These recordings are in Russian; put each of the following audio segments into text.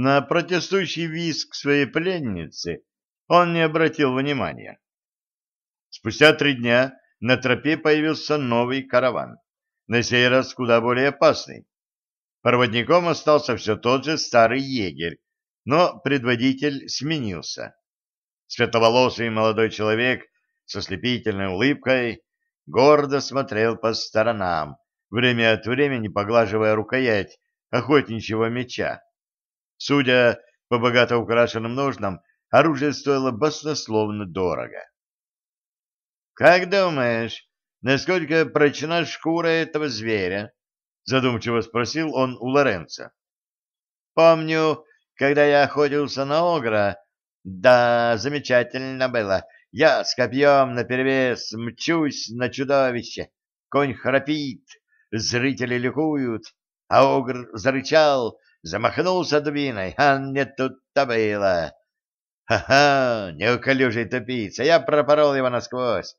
На протестующий визг своей пленницы он не обратил внимания. Спустя три дня на тропе появился новый караван, на сей раз куда более опасный. Проводником остался все тот же старый егерь, но предводитель сменился. Светловолосый молодой человек со слепительной улыбкой гордо смотрел по сторонам, время от времени поглаживая рукоять охотничьего меча. Судя по богато украшенным ножнам, оружие стоило баснословно дорого. «Как думаешь, насколько прочна шкура этого зверя?» — задумчиво спросил он у Лоренца. «Помню, когда я охотился на огра, да, замечательно было. Я с копьем наперевес мчусь на чудовище. Конь храпит, зрители ликуют, а огр зарычал, замахнулся дубиной, а не тут-то было. Ха-ха, неуклюжий тупица, я пропорол его насквозь.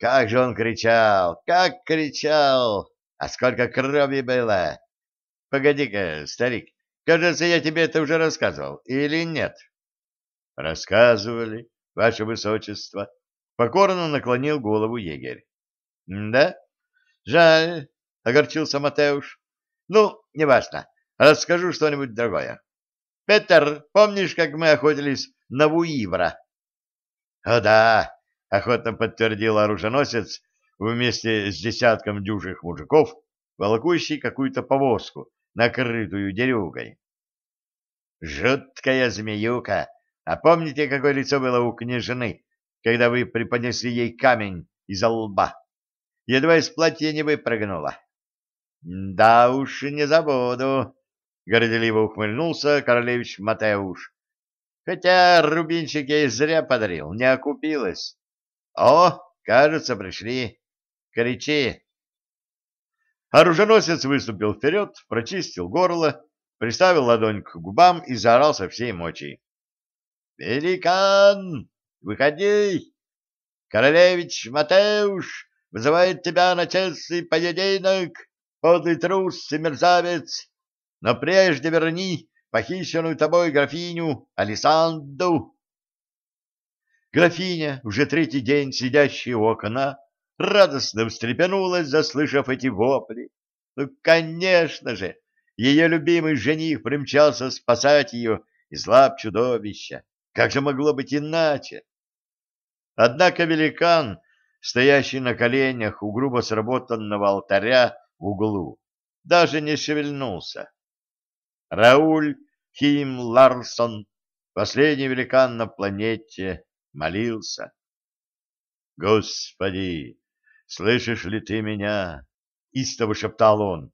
Как же он кричал, как кричал, а сколько крови было. Погоди-ка, старик, кажется, я тебе это уже рассказывал, или нет? Рассказывали, ваше высочество. Покорно наклонил голову егерь. Да? Жаль, огорчился Матеуш. Ну, неважно, расскажу что-нибудь другое. Петер, помнишь, как мы охотились на Вуивра? О да, — охотно подтвердил оруженосец вместе с десятком дюжих мужиков, волокущий какую-то повозку, накрытую дерюгой. «Жуткая змеюка! А помните, какое лицо было у княжны, когда вы преподнесли ей камень из-за лба? Едва из платья не выпрыгнула». «Да уж, не забуду», — горделиво ухмыльнулся королевич Матеуш. «Хотя рубинчик я и зря подарил, не окупилось». О, кажется, пришли. Кричи. Оруженосец выступил вперед, прочистил горло, приставил ладонь к губам и заорал со всей мочи. «Великан, выходи! Королевич Матеуш вызывает тебя на честный поединок, подлый трус и мерзавец, но прежде верни похищенную тобой графиню Алисанду. Графиня, уже третий день сидящая у окна, радостно встрепенулась, заслышав эти вопли. Ну, конечно же, ее любимый жених примчался спасать ее из лап чудовища. Как же могло быть иначе? Однако великан, стоящий на коленях у грубо сработанного алтаря в углу, даже не шевельнулся. Рауль Хим Ларсон, последний великан на планете, молился. «Господи, слышишь ли ты меня?» — истово шептал он.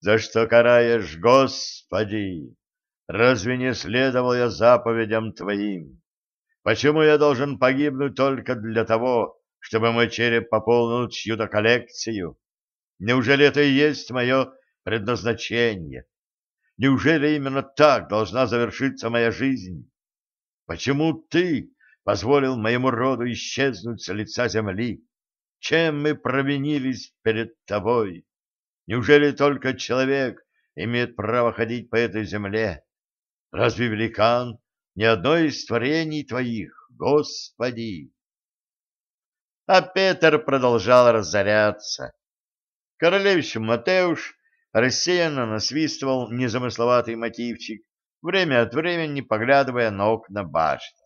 «За что караешь, Господи? Разве не следовал я заповедям Твоим? Почему я должен погибнуть только для того, чтобы мой череп пополнил чью-то коллекцию? Неужели это и есть мое предназначение? Неужели именно так должна завершиться моя жизнь? Почему ты позволил моему роду исчезнуть с лица земли? Чем мы провинились перед тобой? Неужели только человек имеет право ходить по этой земле? Разве великан ни одно из творений твоих, Господи? А Петр продолжал разоряться. Королевич Матеуш рассеянно насвистывал незамысловатый мотивчик, время от времени поглядывая на окна башни.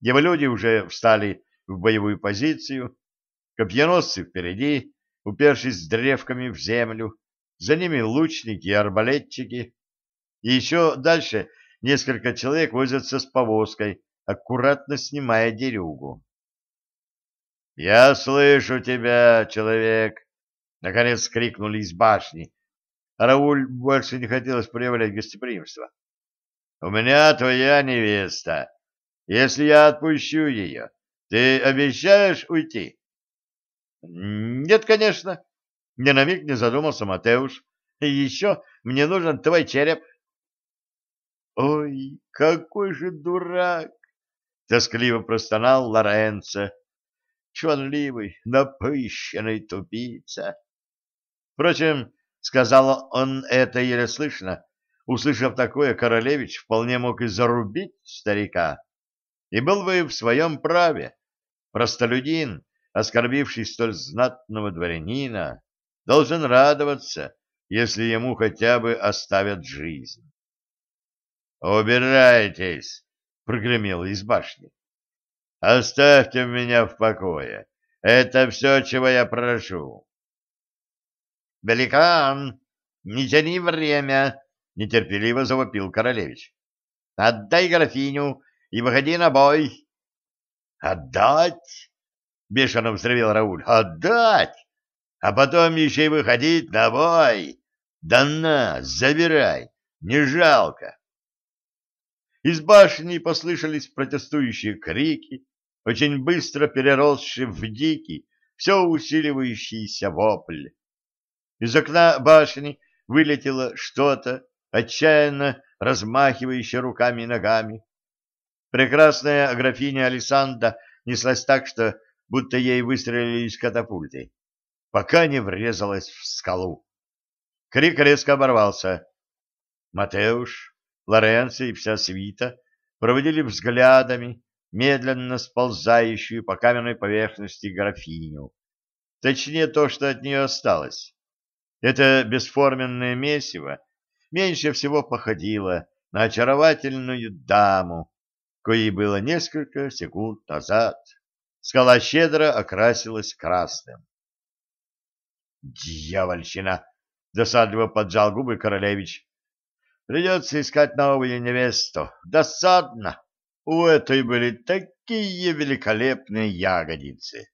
Его люди уже встали в боевую позицию, копьеносцы впереди, упершись древками в землю, за ними лучники и арбалетчики, и еще дальше несколько человек возятся с повозкой, аккуратно снимая дерюгу. «Я слышу тебя, человек!» — наконец крикнули из башни. Рауль больше не хотелось проявлять гостеприимство. «У меня твоя невеста. Если я отпущу ее, ты обещаешь уйти? Нет, конечно. Ни на миг не задумался Матеуш. И еще мне нужен твой череп. Ой, какой же дурак! Тоскливо простонал Лоренцо. Чванливый, напыщенный тупица. Впрочем, сказал он это еле слышно, Услышав такое, королевич вполне мог и зарубить старика. И был бы в своем праве. Простолюдин, оскорбивший столь знатного дворянина, должен радоваться, если ему хотя бы оставят жизнь. «Убирайтесь!» — прогремело из башни. «Оставьте меня в покое. Это все, чего я прошу». «Великан, не тяни время!» — нетерпеливо завопил королевич. «Отдай графиню и выходи на бой!» «Отдать?» — бешено взревел Рауль. «Отдать! А потом еще и выходить на бой! Да на, забирай! Не жалко!» Из башни послышались протестующие крики, очень быстро переросшие в дикий, все усиливающийся вопль. Из окна башни вылетело что-то, отчаянно размахивающее руками и ногами. Прекрасная графиня Александра неслась так, что будто ей выстрелили из катапульты, пока не врезалась в скалу. Крик резко оборвался. Матеуш Лоренцо и вся свита проводили взглядами медленно сползающую по каменной поверхности графиню. Точнее, то, что от нее осталось. Это бесформенное месиво меньше всего походило на очаровательную даму, коей было несколько секунд назад. Скала щедро окрасилась красным. «Дьявольщина!» — досадливо поджал губы королевич. Придется искать новую невесту. Досадно. У этой были такие великолепные ягодицы.